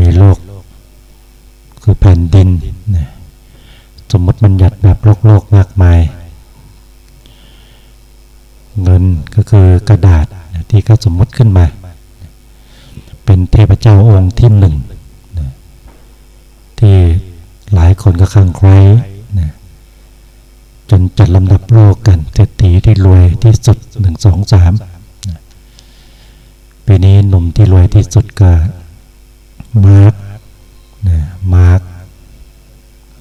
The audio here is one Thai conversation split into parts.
มีโลก คือแผ่นดินนะสมมติบัญญัติแบบโลกโลกมากมาย เงินก็คือกระดาษที่ก็สมมติขึ้นมา เป็นเทพเจ้าองค์ที่หนึ่งนะที่หลายคนก็ข้างใครนะจนจัดลำดับโลกกันเศรษฐีที่รวยที่สุดหนึ่งสองสามปีนี้หนุ่มที่รวยที่สุดก็ มาร์กนะมาร์ก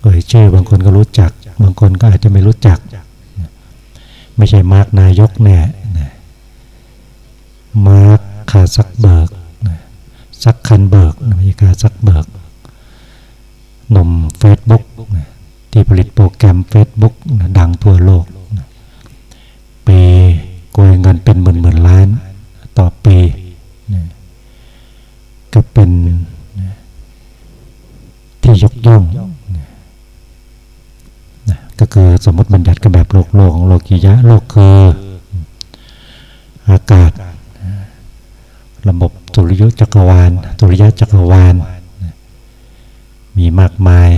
เอ่ยชื่อบางคนก็รู้จัก บางคนก็อาจจะไม่รู้จัก ไม่ใช่มาร์กนายกแน่นะมาร์กคาซักเบิร์กนะซักเคอร์เบิร์กนะไม่ใช่คาซักเบิร์กนะเฟซบุ๊กนะที่ผลิตโปรแกรม Facebook นะดังทั่วโลกปีโกยเงินเป็นหมื่นหมื่นล้านต่อปีนะก็เป็น ยกย่องนะก็คือสมมติบัญญัติกันแบบโลกโลกของโลกิยะโลกคืออากาศ ระบบสุริยุจักรวาลสุริยะจักรวาล มีมากมาย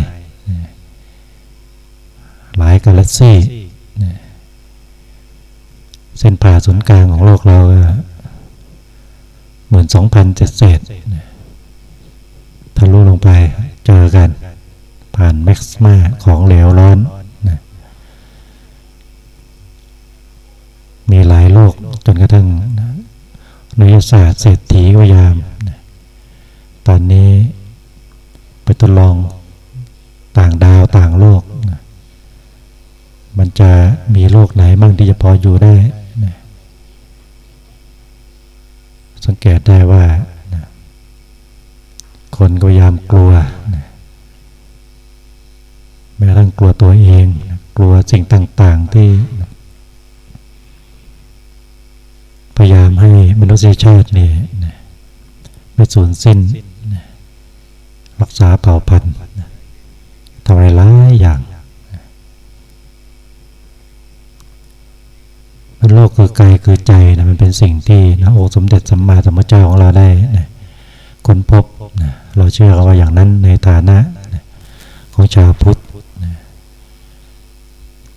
หลายกาแล็กซี่เส้นผ่าศูนย์กลางของโลกเราหมื่นสองพันเจ็ดเศษนะ ทะลุลงไปเจอกัน ผ่านแม็กซ์มาของเหลวร้อนนะมีหลายโลกจนกระทั่งนะนยศาสตร์เศรษฐีก็ยามนะตอนนี้ไปทดลองต่างดาวต่างโลกนะมันจะมีโลกไหนบ้างที่จะพออยู่ได้นะสังเกตได้ว่า คนก็พยายามกลัวแม้กระทั่งกลัวตัวเอง กลัวสิ่งต่างๆที่ พยายามให้มนุษยชาตินี่ไม่สูญสิ้น รักษาเผ่าพันธุ์ทำอะไรหลายอย่างโลกคือกายคือใจนะมันเป็นสิ่งที่นะองค์สมเด็จสัมมาสัมพุทธเจ้าของเราได้นะ ค้นพบนะเราเชื่อกันว่าอย่างนั้นในฐานะนะของชาวพุทธนะ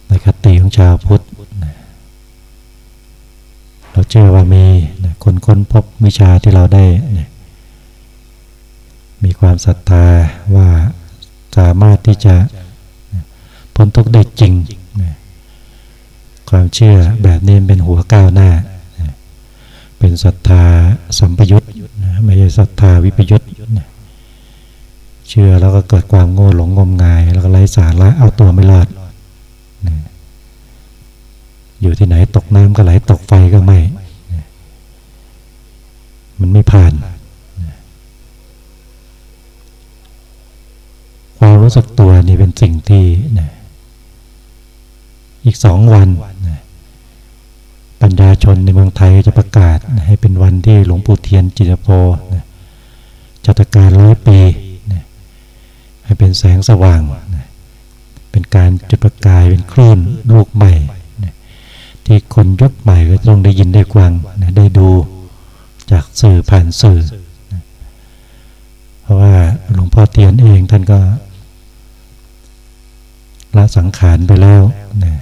ในคติของชาวพุทธนะเราเชื่อว่ามีนะคนค้นพบวิชาที่เราได้นะมีความศรัทธาว่าสามารถที่จะนะพ้นทุกข์ได้จริงนะความเชื่อแบบนี้เป็นหัวก้าวหน้านะเป็นศรัทธาสัมปยุตนะ ไม่ใช่ศรัทธาวิปยุตเชื่อแล้วก็เกิดความโง่หลงงมงาย แล้วก็ไร้สาระเอาตัวไม่รอดอยู่ที่ไหนตกน้ำก็ไหลตกไฟก็ไม่ มันไม่ผ่าน ความรู้สึกตัวนี่เป็นสิ่งที่อีกสองวัน ปัญญาชนในเมืองไทยจะประกาศให้เป็นวันที่หลวงปู่เทียนจิตโพนะจัตการร้อยปีนะให้เป็นแสงสว่างนะเป็นการจุดประกายเป็นคลื่นลูกใหม่นะที่คนยุคใหม่ก็ต้องได้ยินได้ฟังนะได้ดูจากสื่อผ่านสื่อนะเพราะว่าหลวงพ่อเทียนเองท่านก็ละสังขารไปแล้วนะ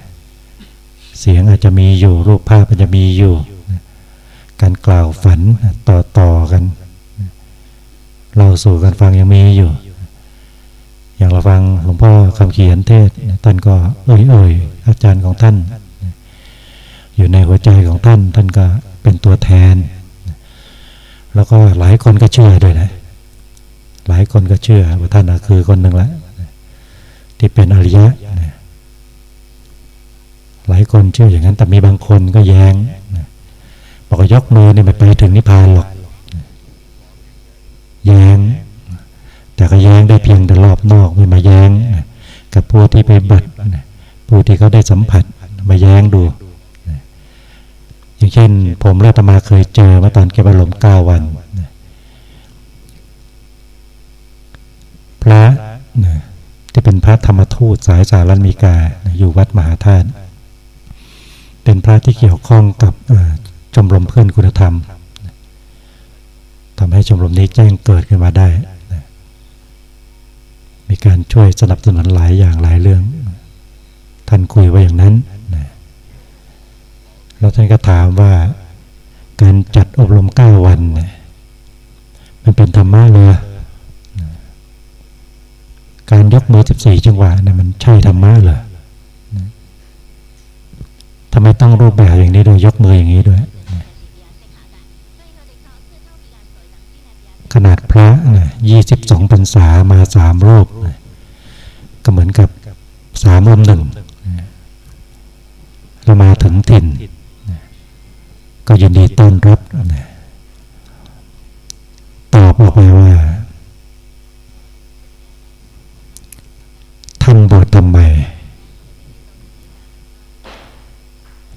เสียงอาจจะมีอยู่ รูปภาพอาจจะมีอยู่ การกล่าวฝันต่อต่อกันเราสู่กันฟังยังมีอยู่ อย่างเราฟังหลวงพ่อคำเขียนเทศท่านก็เอ่ยเอ่ยอาจารย์ของท่าน อยู่ในหัวใจของท่าน ท่านก็เป็นตัวแทน แล้วก็หลายคนก็เชื่อด้วยนะ หลายคนก็เชื่อว่าท่านคือคนหนึ่งละที่เป็นอริยะ หลายคนเชื่ออย่างนั้น แต่มีบางคนก็แย้งบอกยกมือเนี่ยไม่ไปถึงนิพพานหรอกแย้ง แต่ก็แย้งได้เพียงแต่รอบนอกไม่มาแย้งกับผู้ที่ไปบัตรผู้ที่เขาได้สัมผัสมาแย้งดูอย่างเช่น ผมและตมาเคยเจอมื่อตอนเก็บอารมณ์เก้าวันพระที่เป็นพระธรรมทูตสายสารันมีกาอยู่วัดมหาธาตุ ระที่เกี่ยวข้องกับชมรมเพื่อนคุณธรรมทำให้ชมรมนี้แจ้งเกิดขึ้นมาได้ มีการช่วยสนับสนุนหลายอย่างหลายเรื่อง ท่านคุยไว้อย่างนั้น แล้วท่านก็ถามว่าการจัดอบรมเก้าวัน มันเป็นธรรมะเลยการยกมือสิบสี่จังหวะเนี่ยมันใช่ธรรมะเหรอ ทำไมต้องรูปแบบอย่างนี้ด้วยยกมืออย่างนี้ด้วย ขนาดพระนะยี่สิบสองพรรษามาสามรูปนะก็เหมือนกับสามรวมหนึ่งเรามาถึงถิ่น ก็ยินดีต้อนรับนะตอบออกไปว่า ท่านบวชทำไม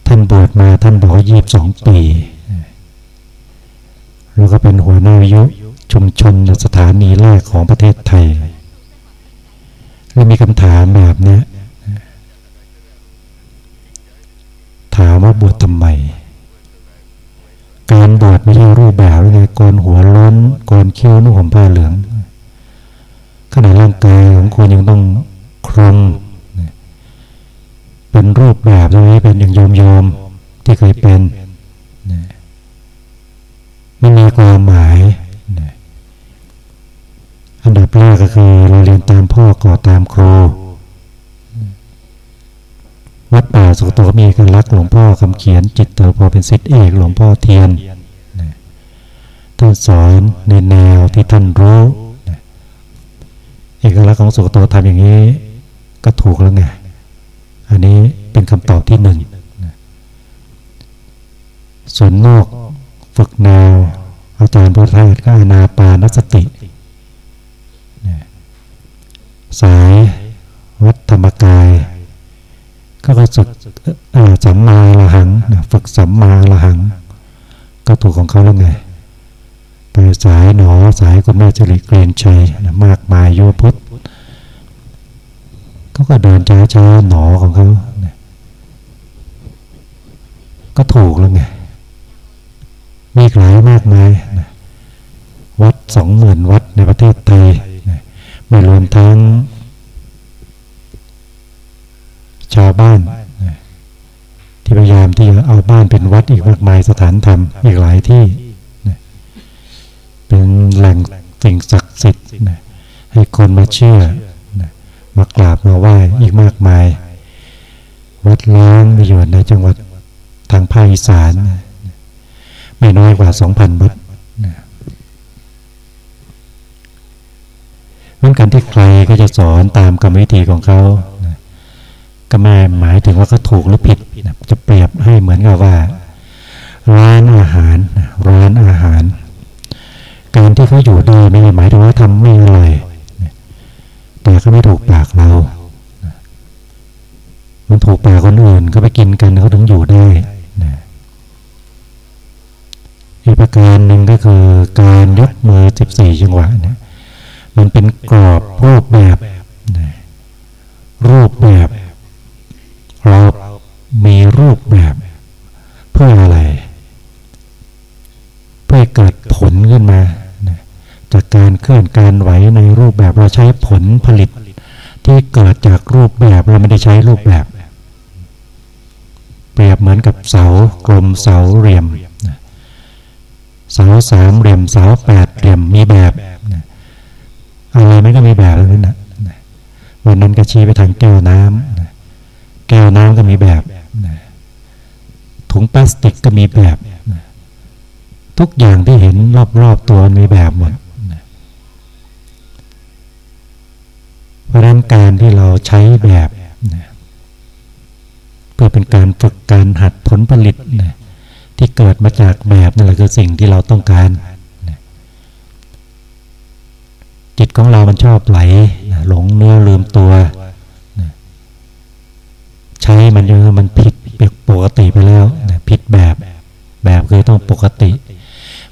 ท่านบวช มาท่านบอกว่ายี่สิบสองปี แล้วก็เป็นหัวหน้าวิยุชุมชนสถานีแรกของประเทศไทยแล้วมีคำถามแบบนี้ถามว่าบวชทำไม การบวชไม่ใช่รูปแบบไงโกนหัวล้นโกนคิ้วนุ่งห่มผ้าเหลืองขณะร่างกายของคุณยังต้องคลุมเป็นรูปแบบตรงนี้เป็นอย่างโยมโยม ที่เคยเป็นไม่มีความหมาย อันดับแรกก็คือเราเรียนตามพ่อก่อตามครูวัดป่าสุโตมีกันรักหลวงพ่อคำเขียน จิตเตอพอเป็นสิทธิเอกหลวงพ่อเทียนท่านสอนในแนวที่ท่านรู้เอกลักษณ์ของสุโตทำอย่างนี้ก็ถูกแล้วไง อันนี้เป็นคำตอบที่หนึ่ง ส่วนนอกฝึกแนว อาจารย์พุทธาก็อานาปานสติ สายวัดธรรมกาย ก็ก็สุดสัมมาละหัง ฝึกสัมมาละหัง ก็ถูกของเขาแล้วไงไปสายหนอสายคุณแม่จริเกรียนชัยมากมายโยพุทธเขาก็เดินช้าช้าหนอของเขาก็ถูกแล้วไง มีหลายมากมายวัดสองหมื่นวัดในประเทศไทยไม่รวมทั้ง ชาวบ้านที่พยายามที่จะเอาบ้านเป็นวัดอีกมากมายสถานธรรมอีกหลายที่เป็นแหล่งสิ่งศักดิ์สิทธิ์ให้คนมาเชื่อมากราบมาไหว้อีกมากมาย วัดล้างมีอยู่ในจังหวัดทางภาคอีสาน ไม่น้อยกว่าสองพันวัดเหมือกันที่ใครก็จะสอนตามกรรมวิธีของเขาก็ไม่หมายถึงว่าเขาถูกหรือผิดจะเปรียบให้เหมือนกับว่า ร้านอาหารร้านอาหาร การที่เขาอยู่ดีไม่ได้หมายถึงว่าทำไม่อร่อยแต่ก็ไม่ถูกปากเรา มันถูกปากคนอื่นก็ไปกินกันเขาถึงอยู่ได้ อีกประการหนึ่งก็คือการยกมือสิบสี่จังหวะเนี่ยมันเป็นกรอบรูปแบบรูปแบบ เรามีรูปแบบ เพื่ออะไร เพื่อเกิดผลขึ้นมาจากการเคลื่อนการไหวในรูปแบบเราใช้ผลผลิต ที่เกิดจากรูปแบบเราไม่ได้ใช้รูปแบบ เปรียบเหมือนกับเสากลมเสาเหลี่ยม เสาสามเหลี่ยมเสาแปดเหลี่ยมมีแบบอะไรมันก็มีแบบแล้วนะวันนั้นก็ชี้ไปทางแก้วน้ำแก้วน้ำก็มีแบบถุงพลาสติกก็มีแบบ ทุกอย่างที่เห็นรอบๆตัวมีแบบหมดเพราะนั้นการที่เราใช้แบบ เพื่อเป็นการฝึกการหัดผลผลิต ที่เกิดมาจากแบบนั่นแหละคือสิ่งที่เราต้องการ จิตของเรามันชอบไหลหลงเนื้อลืมตัว ใช้มันเยอะมันผิดปกติไปแล้วผิดแบบแบบคือต้องปกติ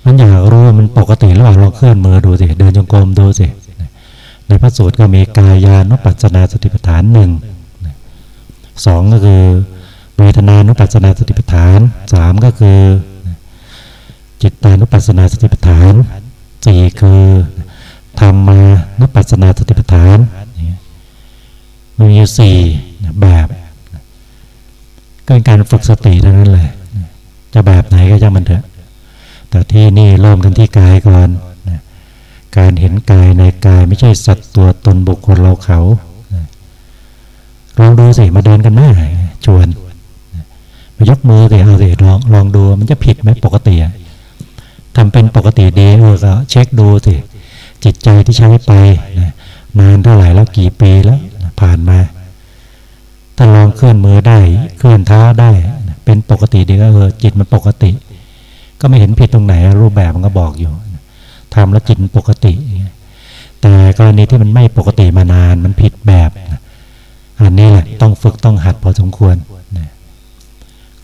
มันอยากรู้ว่ามันปกติระหว่างลองเคลื่อนมือดูสิเดินจงกรมดูสิในพระสูตรก็มีกายานุปัสสนาสติปัฏฐานหนึ่งสองก็คือ เวทนานุปัสสนาสติปัฏฐานสามก็คือ จิตตานุปัสสนาสติปัฏฐานสี่คือทำมานับปัสนาสติปัฏฐานมันมีสี่แบบก็เป็นการฝึกสติเท่านั้นแหละจะแบบไหนก็จะมันเถอะแต่ที่นี่เริ่มกันที่กายก่อนการเห็นกายในกายไม่ใช่สัตว์ตัวตนบุคคลเราเขาลองดูสิมาเดินกันหน้าชวน ยกมือสิเอาสิลองลองดูมันจะผิดไหมปกติทำเป็นปกติดีเออก็เช็คดูสิจิตใจที่ใช้ไปนานเท่าไหร่แล้วกี่ปีแล้ว ผ่านมา ถ้าลองเคลื่อนมือได้ เคลื่อนเท้าได้ เป็นปกติดีก็เออจิตมันปกติ ก็ไม่เห็นผิดตรงไหนรูปแบบมันก็บอกอยู่ทำแล้วจิตปกติ แต่กรณีที่มันไม่ปกติมานานมันผิดแบบ อันนี้แหละต้องฝึกต้องหัดพอสมควร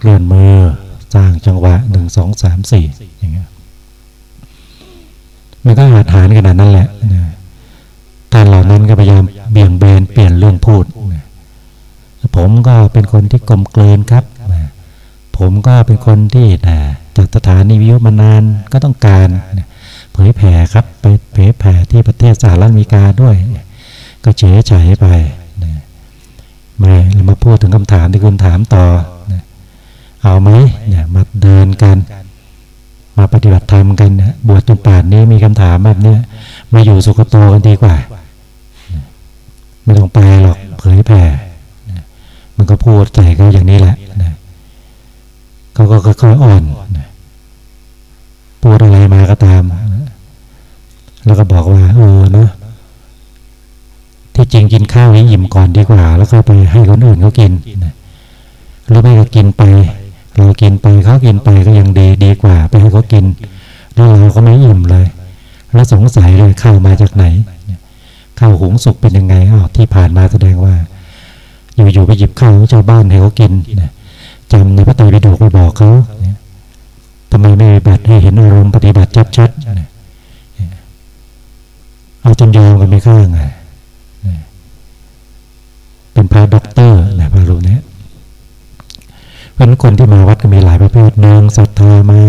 ลื่อนมือสร้างจังหวะหนึ่งสองสามสี่อย่างเงี้ยมันก็หัดฐานขนาดนั้นแหละท่านเหล่านั้นก็พยายามเบี่ยงเบนเปลี่ยนเรื่องพูดผมก็เป็นคนที่กลมเกลืนครับผมก็เป็นคนที่จากสถานีวิทยุมานานก็ต้องการเผยแผ่ครับไปเผยแผ่ที่ประเทศสหรัฐอเมริกาด้วย ก็เฉยเฉยไปไม่เรามาพูดถึงคำถามที่คุณถามต่อ เอาไหมเนี่ยมาเดินกัน มาปฏิบัติธรรมกันนะบวชจนป่านนี้มีคำถามแบบนี้มาอยู่สุขโตกันดีกว่า ไม่ต้องไปหรอกเผยแผ่มันก็พูดใส่ก็อย่างนี้แหละเขาก็ค่อยอ่อนพูดอะไรมาก็ตาม แล้วก็บอกว่าเออเนาะที่จริงกินข้าวให้อิ่มก่อนดีกว่า แล้วก็ไปให้คนอื่นเขากินหรือไม่ก็กินไป เรากินไปเขากินไปก็ยังดีดีกว่า ไปให้เขากิน แล้วเราก็ไม่อิ่มเลย แล้วสงสัยเลยข้าวมาจากไหนข้าวหุงสุกเป็นยังไงอ้าวที่ผ่านมาแสดงว่า อยู่ๆไปหยิบข้าวชาวบ้านให้เขากินจำในพระไตรปิฎกไปบอกเขาทำไมไม่ปฏิบัติให้เห็นอารมณ์ปฏิบัติชัดๆเอาจนยอมกันไม่ข้างอะเป็นพระด็อกเตอร์นะพระรูปนี้ เพราะคนที่มาวัดก็มีหลายประเภทหนึ่งศรัทธามา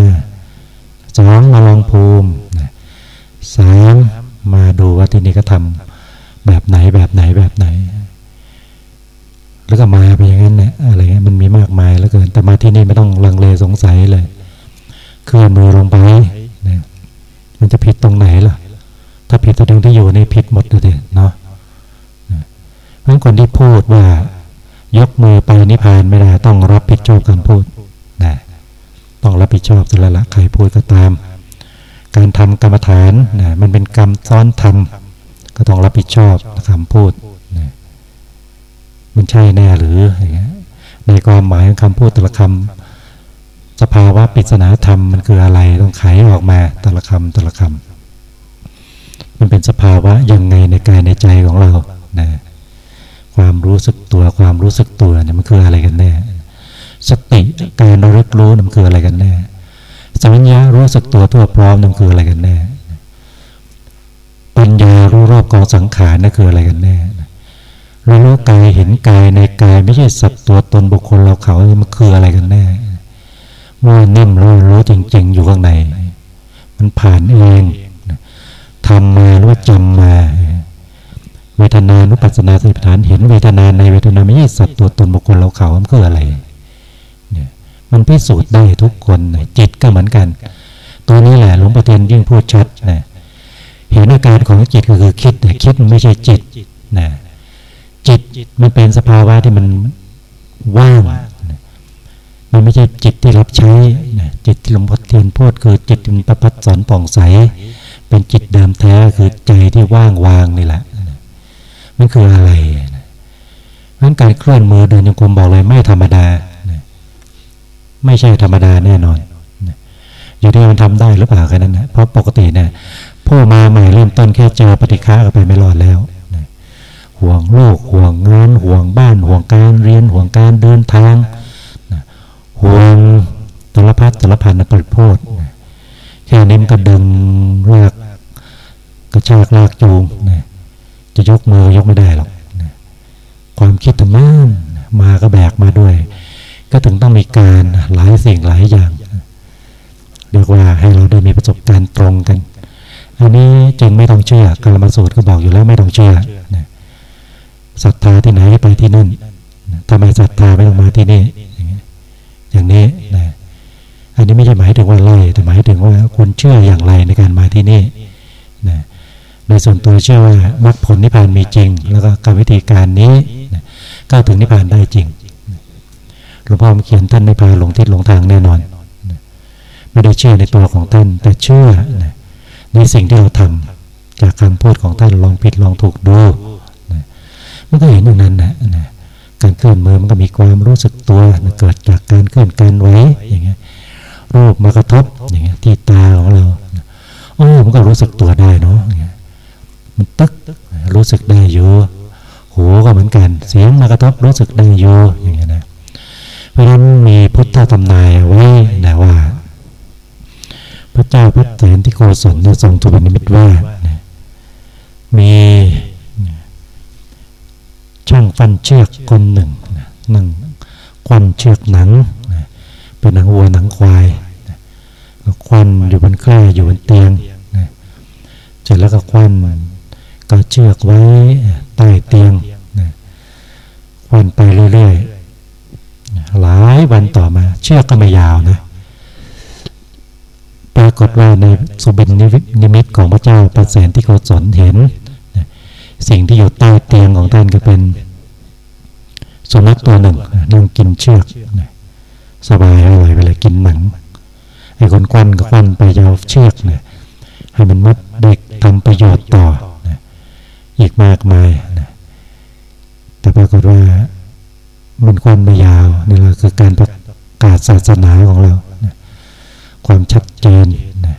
สองมาลองภูมิสามมาดูว่าที่นี่ก็ทำแบบไหนแบบไหนแบบไหน แล้วก็มาไปอย่างนั้นนะอะไรเงี้ยมันมีมากมายแล้วเกินแต่มาที่นี่ไม่ต้องลังเลสงสัยเลยเคลื่อนมือลงไปนะมันจะผิดตรงไหนล่ะ ถ้าผิดตัวเองที่อยู่ในผิดหมดเลยเนาะเพราะคนที่พูดว่า ยกมือไปนิพพานไม่ได้ต้องรับผิดชอบคำพูดนะต้องรับผิดชอบสุดละใครพูดก็ตาม การทำกรรมฐานนะมันเป็นกรรมซ้อนทำก็ต้องรับผิดชอบคำพูดนะมันใช่แน่หรืออย่างเงี้ยในความหมายของคำพูดแต่ละคำสภาวะปริศนาธรรมมันคืออะไรต้องไขออกมาแต่ละคำแต่ละคำมันเป็นสภาวะยังไงในกายในใจของเรานะ ความรู้สึกตัว ความรู้สึกตัวเนี่ยมันคืออะไรกันแน่ สติการระลึกรู้มันคืออะไรกันแน่สัญญารู้สึกตัวทั่วพร้อมมันคืออะไรกันแน่ปัญญารู้รอบกองสังขารนั่นคืออะไรกันแน่รู้รู้กายเห็นกายในกายไม่ใช่สัตว์ตัวตนบุคคลเราเขามันคืออะไรกันแน่ว่านิ่มรู้รู้จริง ๆ อยู่ข้างใน มันผ่านเองทำมาหรือว่าจำมา เวทนานุปัสสนาสติปัฏฐานเห็นเวทนาในเวทนาไม่ใช่สัตว์ตัวตนบุคคลเราเขามันคืออะไรเนี่ยมันพิสูจน์ได้ทุกคนจิตก็เหมือนกัน ตัวนี้แหละหลวงพ่อเทียนยิ่งพูดชัดนะเห็นอาการของจิตก็คือคิดแต่คิดมันไม่ใช่จิตนะจิตมันเป็นสภาวะที่มันว่างมันไม่ใช่จิตที่รับใช้นะจิตที่หลวงพ่อเทียนพูดคือจิตเป็นประพัดสอนป่องใส เป็นจิตเดิมแท้คือใจที่ว่างวางนี่แหละ มันคืออะไรนะนั้นการเคลื่อนมือเดินโยกมบอกเลยไม่ธรรมดานะไม่ใช่ธรรมดาแน่นอนนะอยู่ที่มันทำได้หรือเปล่าแค่นั้นนะเพราะปกติเนี่ยผู้มาใหม่เริ่มต้นแค่เจอปฏิฆาก็ไปไม่รอดแล้วนะห่วงโลกห่วงเงานห่วงบ้านห่วงการเรียนห่วงการเดินทางห่วงตลพัดตลพันนะปริโพธแค่นี้มันก็ดึงลากกระชากลากจูงนะ จะยกมือยกไม่ได้หรอกความคิดธรรมานมาก็แบกมาด้วย ก็ถึงต้องมีการหลายสิ่งหลายอย่างเรียกว่าให้เราได้มีประสบการณ์ตรงกัน อันนี้จึงไม่ต้องเชื่อกรรมสูตรก็บอกอยู่แล้วไม่ต้องเชื่อศรัทธาที่ไหนไปที่นั่นทำไมศรัทธาไม่ต้องมาที่นี่ อย่างนี้นะอันนี้ไม่ใช่หมายถึงว่าไล่แต่หมายถึงว่าคุณเชื่ออย่างไรในการมาที่นี่ โดยส่วนตัวเชื่อว่ามรรคผลนิพพานมีจริง แล้วก็การวิธีการนี้ก้าวถึงนิพพานได้จริงหลวงพ่อเขียนท่านในพาหลงทิศหลงทางแน่นอน ไม่ได้เชื่อในตัวของท่าน แต่เชื่อนะในสิ่งที่เราทำจากคำพูดของท่านลองผิดลองถูกดูมันก็เห็นอย่างนั้นนะการเคลื่อนมือมันก็มีความรู้สึกตัวเกิดจากการเคลื่อนการไหวอย่างเงี้ยรูปมากระทบอย่างเงี้ยที่ตาของเราโอ้มันก็รู้สึกตัวได้เนาะ มันตึกรู้สึกได้อยู่หูก็เหมือนกัน เสียงมากระทบรู้สึกได้อยู่อย่างเงี้ยนะเพราะฉะนั้นมีพุทธธรรมนายไว้นะว่า พระเจ้าพระเถรที่โกศลได้ทรงทูลนิมิตว่ามีช่างฟันเชือกคนหนึ่งนั่งควันเชือกหนังเป็นหนังวัวหนังควายควันอยู่บนแคร่อยู่บนเตียงเสร็จแล้วก็ควัน ก็เชือกไว้ใต้เตียงควันไปเรื่อยๆหลายวันต่อมา เชือกก็ไม่ยาวนะปรากฏว่าในสุบินนิมิตของพระเจ้าประเสนที่โกศลเห็น สิ่งที่อยู่ใต้เตียงของท่านก็เป็นสุนัขตัวหนึ่งนั่งกินเชือกสบายอร่อยไปเลยกินหนังไอ้คนควันก็ควันไปยาวเชือกเนี่ยให้มันมัดเด็กทำประโยชน์ต่อ อีกมากมายแต่ปรากฏว่ามันควันไม่ยาวนี่แหละคือการประกาศศาสนาของเราความชัดเจนนะ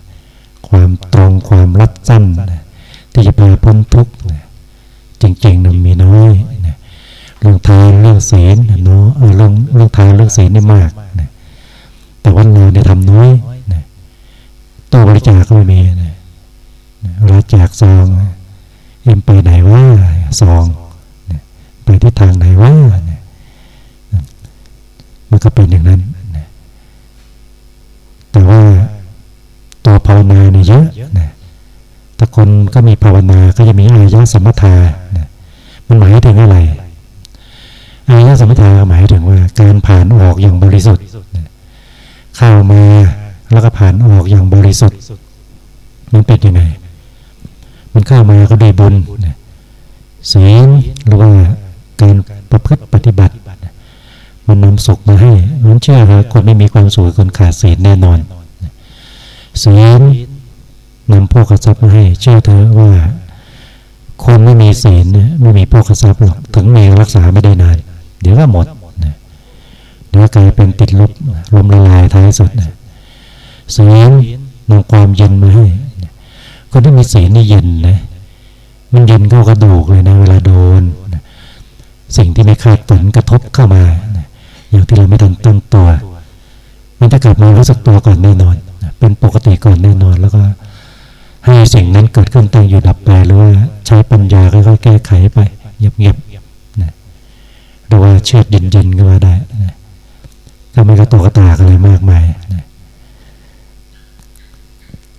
ความตรงความรัดสั้นนะที่จะพาพ้นทุกข์นะจริงๆนะมีน้อยนะเรื่องทานเรื่องศีลเนาะเรื่องเรื่องทานเรื่องศีลนี่มากนะแต่ว่าเราเนี่ยทำน้อยนะตัวบริจาคก็ไม่มีนะรัแจกซอง เอ็มไปไหนว่าซองไปที่ทางไหนว่านะมันก็เป็นอย่างนั้นแต่ว่าตัวภาวนาเนี่ยเยอะนะแต่คนก็มีภาวนาก็จะมีอายะสมถะนะมันหมายถึงอะไรอายะสมถะหมายถึงว่าการผ่านออกอย่างบริสุทธิ์เข้ามาแล้วก็ผ่านออกอย่างบริสุทธิ์ มันเป็นยังไง มันเข้ามาก็ได้บุญศีลหรือว่าการประพฤติปฏิบัติ มันนำสุขมาให้นั้นเชื่อครับคนไม่มีความสุขคนขาดศีลแน่นอนศีลนำพวกทรัพย์มาให้ เชื่อเธอว่า คนไม่มีศีลไม่มีพวกทรัพย์หรอกถึงมีรักษาไม่ได้นาน เดี๋ยวก็หมดเดี๋ยวกลายเป็นติดลบลมละลายท้ายสุดศีลนำความเย็นมาให้ คนที่มีศีลนี่เย็นนะ มันเย็นเข้ากระดูกเลยนะ เวลาโดนสิ่งที่ไม่คาดฝันกระทบเข้ามาอย่างที่เราไม่ทันตั้งตัว มันจะเกิดมารู้สึกตัวก่อนแน่นอน เป็นปกติก่อนแน่นอนแล้วก็ให้สิ่งนั้นเกิดขึ้นตั้งอยู่ดับไปหรือว่าใช้ปัญญาค่อยๆแก้ไขไปเงียบๆนะหรือว่าเชือดเย็นๆก็ว่าได้นะก็ไม่กระตุกกระตากอะไรมากมายนะ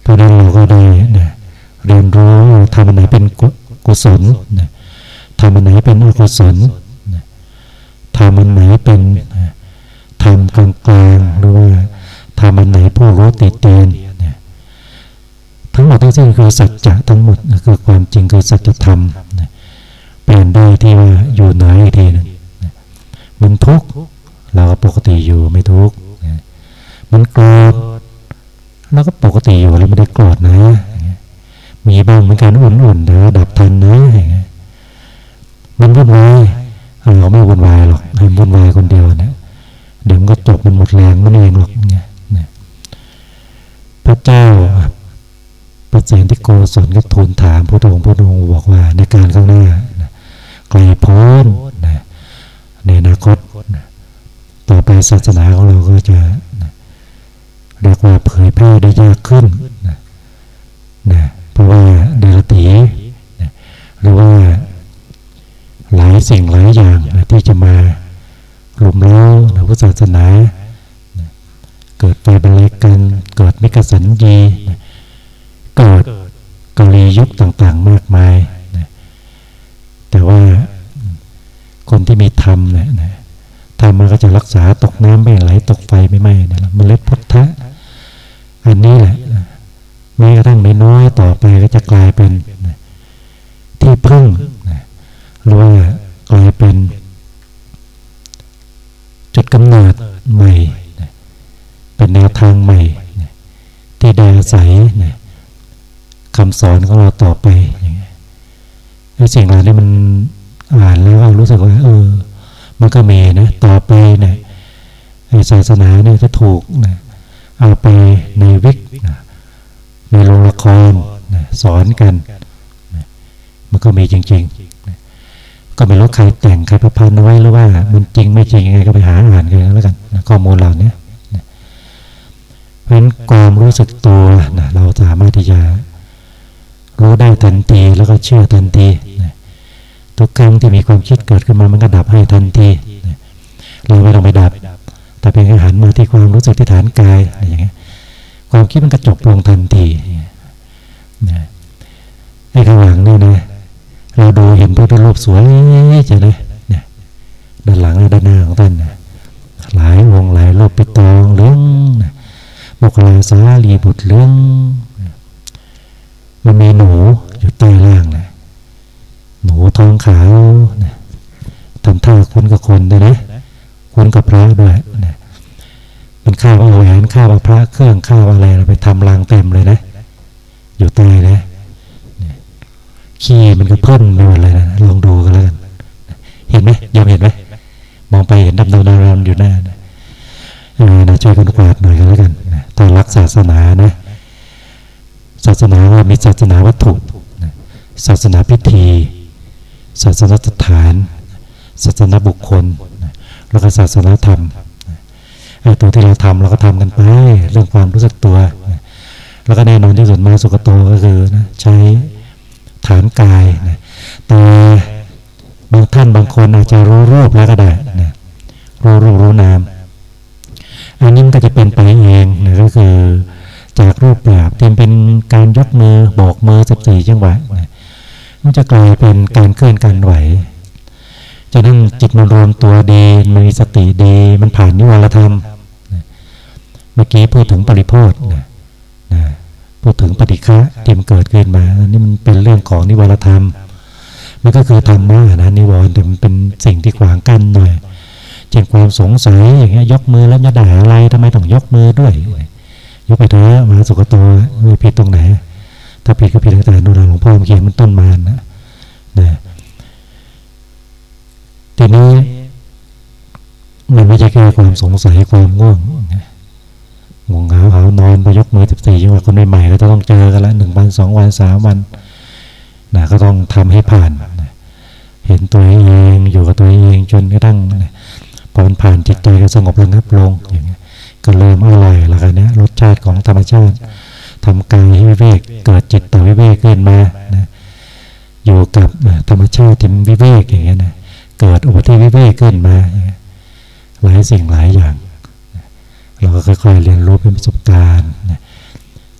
เพราะนั้นเราก็ได้นะ เรียนรู้ทำอันไหนเป็นกุศลทำอันไหนเป็นอกุศลทำอันไหนเป็นทำกลางกลางหรือว่าทำอันไหนผู้รู้ติดเตียนทั้งหมดทั้งสิ้นคือสัจจะทั้งหมดคือความจริงคือสัจธรรมเปลี่ยนได้ที่ว่าอยู่ไหนอีกทีนึงมันทุกข์เราก็ปกติอยู่ไม่ทุกข์มันโกรธเราก็ปกติอยู่แล้วไม่ได้โกรธนะ มีบ้างเหมือนกันอุ่นๆแต่ดับทันนะมันวุ่นวายเราไม่วุ่นวายหรอกให้วุ่นวายคนเดียวนะเดี๋ยวมันก็จบมันหมดแรงมันเองหรอกเนี่ยพระเจ้าพระเจนที่โกศลก็ทูลถามพระองค์พระองค์บอกว่าในการข้างหน้าไกลพ้นนะในอนาคตต่อไปศาสนาของเราก็จะเรียกว่าเผยแพร่ได้ยากขึ้น ราะว่าเดลตีหรือว่าหลายสิ่งหลายอย่างนะที่จะมาลุมเล้าพุทธศาสนา เกิดไฟบรรเลกันเกิดมิกสัญญีเกิดกรียุคต่างๆมากมายนะแต่ว่าคนที่มีธรรมเนี่ยนะธรรมมันก็จะรักษาตกน้ำไม่ไหลตกไฟไม่ไหม้นะมันเล็ดพุทธะอันนี้แหละ แม้กระทั่งน้อยๆต่อไปก็จะกลายเป็นที่พึ่งหรือว่ากลายเป็น จุดกำเนิดใหม่เป็นแนวทางใหม่ ที่ได้อาศัยคำสอนของเราต่อไปอย่างเงี้ยสิ่งเหล่านี้มันอ่านแล้วรู้สึกว่าเออ มันก็มีนะต่อไปนี่ยศาสนาเนี่ยจะถูกนะเอาไปในวิกนะ ในโรงละครนะสอนกันนะมันก็มีจริงๆ ก็ไม่รู้ใครแต่งใครประพันธ์ไว้หรือว่า มันจริงไม่จริงยังไงก็ไปหาอ่านกันแล้วกันนะข้อมูลเหล่านี้นะเพราะฉะนั้นความรู้สึกตัวนะเราสามารถที่จะรู้ได้ทันทีแล้วก็เชื่อทันทีนะทุกครั้งที่มีความคิดเกิดขึ้นมามันก็ดับให้ทันทีนะเราไม่ต้องไปดับ แต่เพียงแค่หันมาที่ความรู้สึกที่ฐานกายอะไรอย่างเงี้ย ความคิดมันก็จบลงทันทีนะในข้างหลังนี่นะเราดูเห็นพระพุทธรูปสวยจะนะเนี่ยด้านหลังและด้านหน้าของท่านนะหลายองค์หลายรูปปิตองเรื่องนะบุคลาสาลีบุตรเรื่องมันมีหนูอยู่ใต้ล่างนะหนูทองขาวนะทำท่าคุ้นกับคนด้วยนะคุ้นกับพระด้วย มันข้าวเอาแหวนข้าวเอาพระเครื่องข้าวอะไรเราไปทำรังเต็มเลยนะ อยู่ใต้นะขี้มันก็พ่นไปหมดเลยนะลองดูกันแล้วกันเห็นไหมยอมเห็นไหมมองไปเห็นดำดำดำอยู่หน้านะเออนะช่วยกันกวาดหน่อยกันแล้วกันนะถ้ารักศาสนานะศาสนาว่ามีศาสนาวัตถุศาสนาพิธี ศาสนาสถาน ศาสนาบุคคล แล้วก็ศาสนาธรรม ตัวที่เราทำเราก็ทำกันไป เรื่องความรู้สึกตัว แล้วก็แน่นอนที่สุดมาสุกโตก็คือนะใช้ฐานกายนะแต่บางท่านบางคนอาจจะรู้รูปแล้วก็ได้นะรู้รูปรู้นามอันนี้มันก็จะเป็นไปเองนะก็คือจากรูปแบบที่เป็นการยกมือบอกมือสิบสี่จังหวะมันจะกลายเป็นการเคลื่อนการไหว จะนั่งจิตมันรวมตัวดีมีสติดีมันผ่านนิวรธรรมเมื่อกี้พูดถึงปริโพธนะนะพูดถึงปฏิฆะที่มันเกิดขึ้นมานี่มันเป็นเรื่องของนิวรธรรม มันก็คือธรรมะนะนิวรณ์แต่มันเป็นสิ่งที่ขวางกั้นหน่อยเช่นความสงสัยอย่างเงี้ยยกมือแล้วจะด่าอะไรทำไมต้องยกมือด้วย ยกไปเถอะมาสุกโตไม่ผิดตรงไหน ถ้าผิดก็ผิดตั้งแต่นู่นหลวงพ่อเขียนมันต้นมานะนะ ทีนี้มันไม่ใช่แค่ความสงสัยความง่วงง่วงเหงาหานอนไปยกมือสิบสี่จังหวะคนใหม่ๆก็ต้องเจอกันละหนึ่งวันสองวันสามวันนะก็ต้องทำให้ผ่านนะเห็นตัวเองอยู่กับตัวเองจนกระทั่งนะพอมันผ่านจิตใจก็สงบระงับลงอย่างเงี้ยก็เริ่มอร่อยแล้วกันเนี้ยรสชาติของธรรมชาติทำกายให้วิเวกเกิดจิตต่อวิเวกขึ้นมานะอยู่กับธรรมชาติที่วิเวกอย่างเงี้ยนะ เกิดอุบัติวิเวกขึ้นมา หลายสิ่งหลายอย่าง เราก็ค่อยๆเรียนรู้เป็นประสบการณ์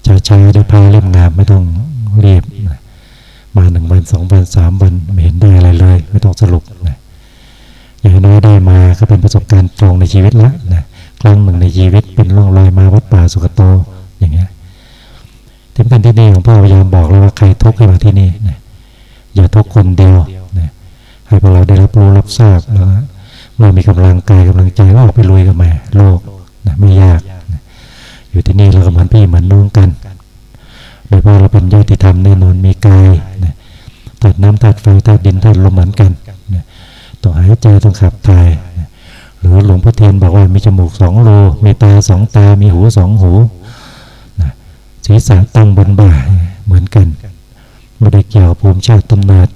จะเช้ได้พาเล่มงามไม่ต้องรีบมาหนึ่งวันสองวันสามวันไม่เห็นได้อะไรเลย ไม่ต้องสรุปนะอย่างน้อยได้มาก็เป็นประสบการณ์ตรงในชีวิตละนะครั้งหนึ่งในชีวิตเป็นล่องลอยมาวัดป่าสุกโตอย่างเงี้ยที่กันที่นี่ของพ่อพยายามบอกเลยว่าใครทุกข์ให้มาที่นี่นะอย่าทุกคนเดียว ให้พวกเราได้รับรู้รับทราบแล้วเมื่อมีกำลังกายกำลังใจก็ออกไปลุยกันมาโลกนะไม่ยากนะอยู่ที่นี่เราก็เหมือนพี่เหมือนน้องกันโดยเฉพาะเราเป็นญาติธรรมแน่นอนมีกายนะธาตุน้ำธาตุไฟธาตุดินธาตุลมเหมือนกันนะต้องหายใจต้องขับถ่ายนะหรือหลวงพ่อเทียนบอกว่ามีจมูกสองรูมีตาสองตา มีหูสองหูนะศีรษะตั้งบนบ่าเหมือนกันไม่ได้เกี่ยวภูมิชาติต้นเนิด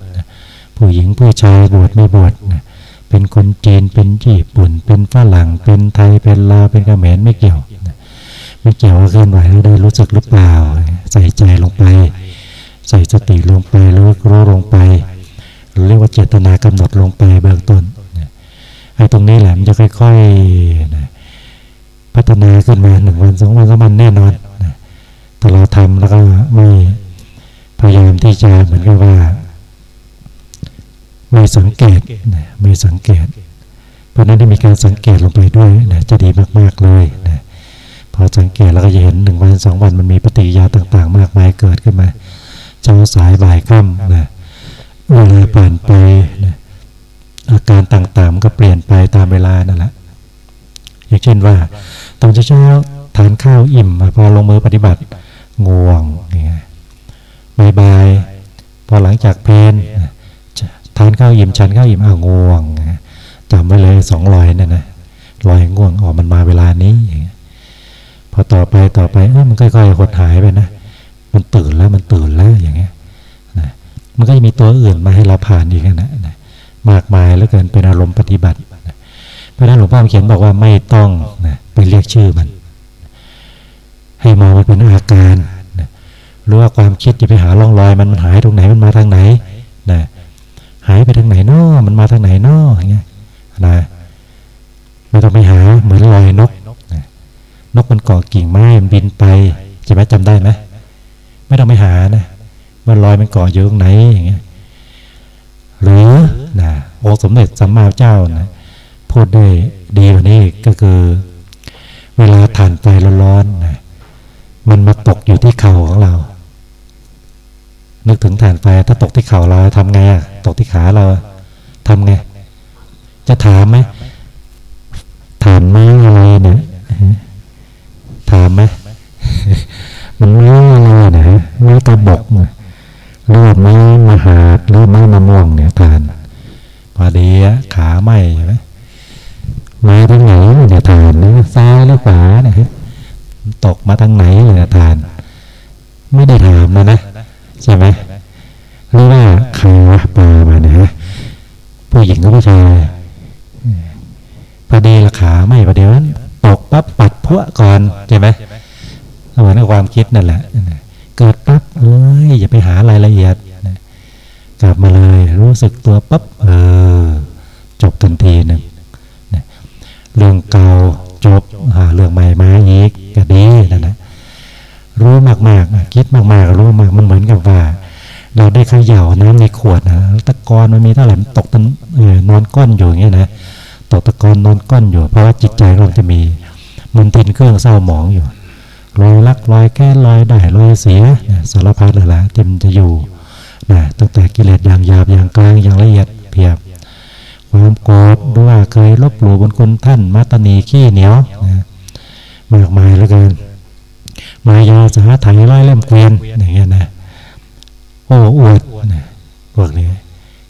ผู้หญิงผู้ชายบวชไม่บวชนะเป็นคนจีนเป็นญี่ปุ่น เป็นฝรั่งเป็นไทยเป็นลาวเป็นเขมรไม่เกี่ยวไม่เกี่ยวว่าเคลื่อนไหวแล้วได้รู้สึกหรือเปล่า ใส่ใจลงไป ใส่สติลงไปรู้รู้ลงไปหรือเรียกว่าเจตนากำหนดลงไปเบื้องต้นไอ้ตรงนี้แหละมันจะค่อยๆนะพัฒนาขึ้นมาหนึ่งวันสองวันสามวันแน่นอนแต่เราทำแล้วก็ไม่พยายามที่จะเหมือนกับว่า ม่สังเกตนะไม่สังเกต เพราะนั้นได้มีการสังเกตลงไปด้วยนะจะดีมากๆเลยนะพอสังเกตแล้วก็จะเห็นหนึ่งวันสองวันมันมีปฏิกยาต่าง ๆ มากมายเกิดขึ้นมาเช้าสายบ่ายค่ำนะเวลาผ่านไปนะอาการต่างๆก็เปลี่ยนไปตามเวลานั่นแหละอย่างเช่นว่าตอนเช้าทานข้าวอิ่มพอลงมือปฏิบัติง่วงอย่างเงี้ยบายๆพอหลังจากเพลน ทานข้าวอิ่มฉันข้าวอิ่มอ้าวง่วงจำไว้เลยสองรอยนั่นนะรอยง่วงออกมันมาเวลานี้พอต่อไปต่อไปเออมันค่อยๆหดหายไปนะมันตื่นแล้วมันตื่นแล้วอย่างเงี้ยนะมันก็จะมีตัวอื่นมาให้เราผ่านอีกนะนะมากมายแล้วเกินเป็นอารมณ์ปฏิบัติเพราะนั้นหลวงพ่อเขียนบอกว่าไม่ต้องนะไปเรียกชื่อมัน ให้มองมันเป็นอาการนะหรือว่าความคิดจะไปหาร่องรอยมันมันหายตรงไหนมันมาทางไหนนะ หายไปทางไหนนอมันมาทางไหนนออย่างเงี้ยนะไม่ต้องไปหาเหมือนลอยนกนะนกมันเกาะกิ่งไม้มันบินไปจะไหมจำได้ไหมไม่ต้องไปหานะมันลอยมันเกาะอยู่ตรงไหนอย่างเงี้ยหรือนะโอสมเด็จสัมมาเจ้านะพูดได้ดีกว่านี้ก็คือ เวลาทานไฟร้อนๆนะมันมาตกอยู่ที่เข่าของเรา นึกถึงฐานไฟถ้าตกที่เข่าเราทำไงอะ ตกที่ขาเราทำไง จะถามไหมถามไม้อะไรเนี่ยถามไหมมันไม้อะไรนะไม้ตะบกหรือไม้มหาดหรือไม้มะม่วงเนี่ยทานพอดีขาไหมใช่ไหมไม้ทั้งไหนเนี่ยทานนะซ้ายหรือขวาเนี่ยตกมาทางไหนเนี่ยทาน ไม่ได้ถามนะนะใช่ไหม หรือว่าใครวะปามาเนี่ยผู้หญิงกับผู้ชายพอดีละขาไม่พอดีนั้นตกปั๊บปัดพวก่อนใช่ไหมเหมือนความคิดนั่นแหละเกิดปั๊บเอ้ยอย่าไปหารายละเอียดกลับมาเลยรู้สึกตัวปั๊บเออ จบทันทีหนึ่งเรื่องเก่าจบหาเรื่องใหม่มาอีกก็ดีนั่นแหละรู้มากๆคิดมากๆรู้มากมันเหมือนกับว่า เราได้ขย่าน้ำในขวดนะตะกอนมันมีเท่าไหร่ตกตันนอนก้อนอยู่อย่างเงี้ยนะตกตะกอนนอนก้อนอยู่ เพราะว่าจิตใจเราจะมีมันทินเครื่องเศร้าหมองอยู่รอยรักรอยแก้รอยได้รอยเสียสารพัดเลยละเต็มจะอยู่นะตั้งแต่กิเลสอย่างหยาบอย่างกลางอย่างละเอียดเพียบ ความโกรธด้วยว่าเคยลบหลู่บนคนท่านมาตนีขี้เหนียวนะมากมายแล้วกันมายาสาไถไล่เล่มเกวียนอย่างเงี้ยนะ อ้อวดนะพวกนี้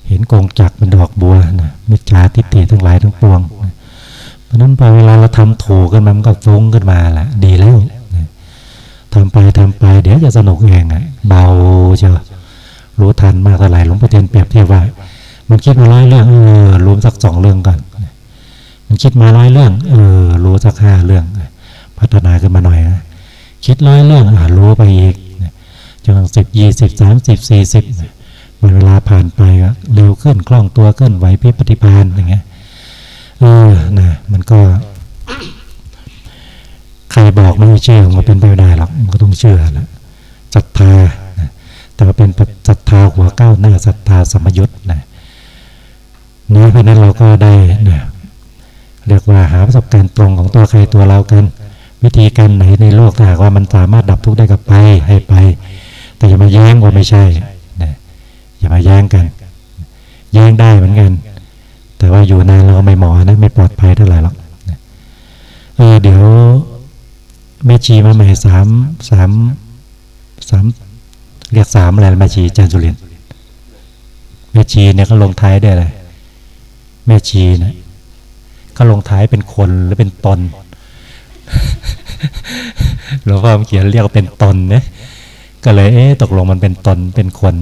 เห็นกงจักเป็นดอกบัวนะมิจฉาทิฏฐิทั้งหลายทั้งปวงนะเพราะนั้นพอเวลาเราทำถูกกันมันก็ฟุ้งขึ้นมาแหละดีแล้วนะทำไปทำไป เดี๋ยวจะสนุกเองอะเบาเชียวรู้ทันมากเท่าไหร่หลวงพ่อเทียนเปรียบเทียบว่า มันคิดมาร้อยเรื่องเออรวมสักสองเรื่องก่อนมันคิดมาร้อยเรื่อง เออ รู้สักห้าเรื่อง พัฒนาขึ้นมาหน่อยนะคิดร้อยเรื่องอ่ารู้ไปอีก จนสิบยี่สิบสามสิบสี่สิบเวลาผ่านไปก็เร็วขึ้นคล่องตัวขึ้นไหวพิปฏิพานอย่างเงี้ยเออนะมันก็ ใครบอกไม่เชื่อมันเป็นไปไม่ได้หรอกมันก็ต้องเชื่อนะศรัทธาแต่ว่าเป็นศรัทธาหัวก้าวหน้าศรัทธาสมยุทธ์นะนี่เพราะนั้นเราก็ได้เนี่ยเรียกว่าหาประสบการณ์ตรงของตัวใครตัวเรากัน วิธีการไหนในโลกถ้าหากว่ามันสามารถดับทุกข์ได้ก็ไปให้ไป แต่อย่ามาแย้งว่าไม่ใช่นะอย่ามาแย้งกัน แย้งได้เหมือนกัน แต่ว่าอยู่นานเราไม่เหมาะนะไม่ปลอดภัยเท่าไหร่หรอกเออเดี๋ยวแม่ชีมาใหม่สามสามสามเรียกสามอะไรแม่ชีจันสุรินแม่ชีเนี่ยเขาลงท้ายได้เลยแม่ชีนี่ยเขาลงท้ายเป็นคนหรือเป็นตนหลวงพ่อเขียนเรียกเป็นตนเนี่ย ก็เลยเอ๊ะตกลงมันเป็นตนเป็นคน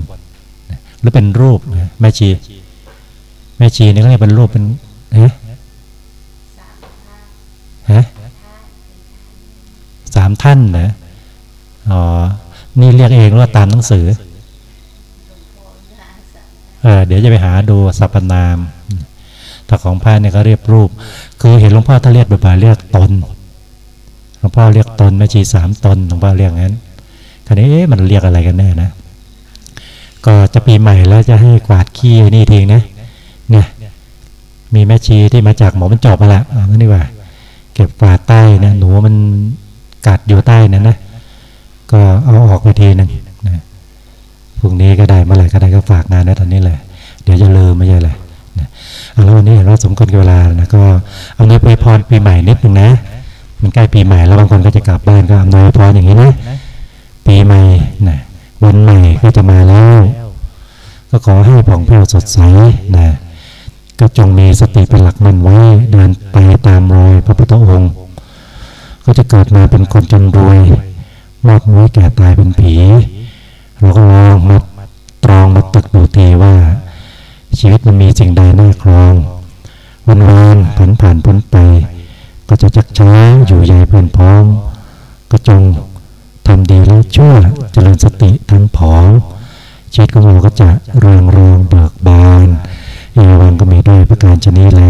หรือเป็นรูปแม่ชี แม่ชีนี่ก็เรียกเป็นรูปเป็นฮะฮะสามท่านนะอ๋อนี่เรียกเองหรือว่าตามหนังสือเออเดี๋ยวจะไปหาดูสัพนามถ้าของพระเนี่ยก็เรียกรูป คือเห็นหลวงพ่อถ้าเรียกบ่อยๆเรียกตนหลวงพ่อเรียกตนแม่ชีสามตนหลวงพ่อเรียกงั้น คราวนี้มันเรียกอะไรกันแน่นะ ก็จะปีใหม่แล้วจะให้กวาดขี้นี่ทิ้งนะเนี่ยมีแม่ชีที่มาจากหมอมันจบมาละเอางั้นดีกว่า เก็บกวาดใต้นะหนูมันกัดอยู่ใต้นั่นนะ ก็เอาออกไปทีหนึ่งนะพรุ่งนี้ก็ได้เมื่อไหร่ก็ได้ก็ฝากงานไว้ตอนนี้เลยเดี๋ยวจะลืมไม่ใช่เลยนะเอาแล้ววันนี้เห็นว่าสมควรกับเวลานะก็เอาเนยไปพรปีใหม่นิดหนึ่งนะ มันใกล้ปีใหม่แล้วบางคนก็จะกลับบ้านก็อำนวยพรอย่างนี้นะ ปีใหม่นะวันใหม่ก็จะมาแล้ว ก็ขอให้ผ่องแผ้วสดใสนะก็จงมีสติเป็นหลักมั่นไว้เดินไปตามรอยพระพุทธองค์ ก็จะเกิดมาเป็นคนจนรวยมอดม้วยแก่ตายเป็นผีเราก็ลองมาตรองมาตึกดูทีว่า ชีวิตมันมีสิ่งใดน่าครองวันวานผ่านผ่านพ้นไป ก็จะจักช้าอยู่ใหญ่เพื่อนพ้อง ก็จง ทำดีแล้วชั่วเจริญสติทั้งผองชีวิตของเราก็จะเรืองรองเบิกบานเอวังก็มีด้วยประการชนีแล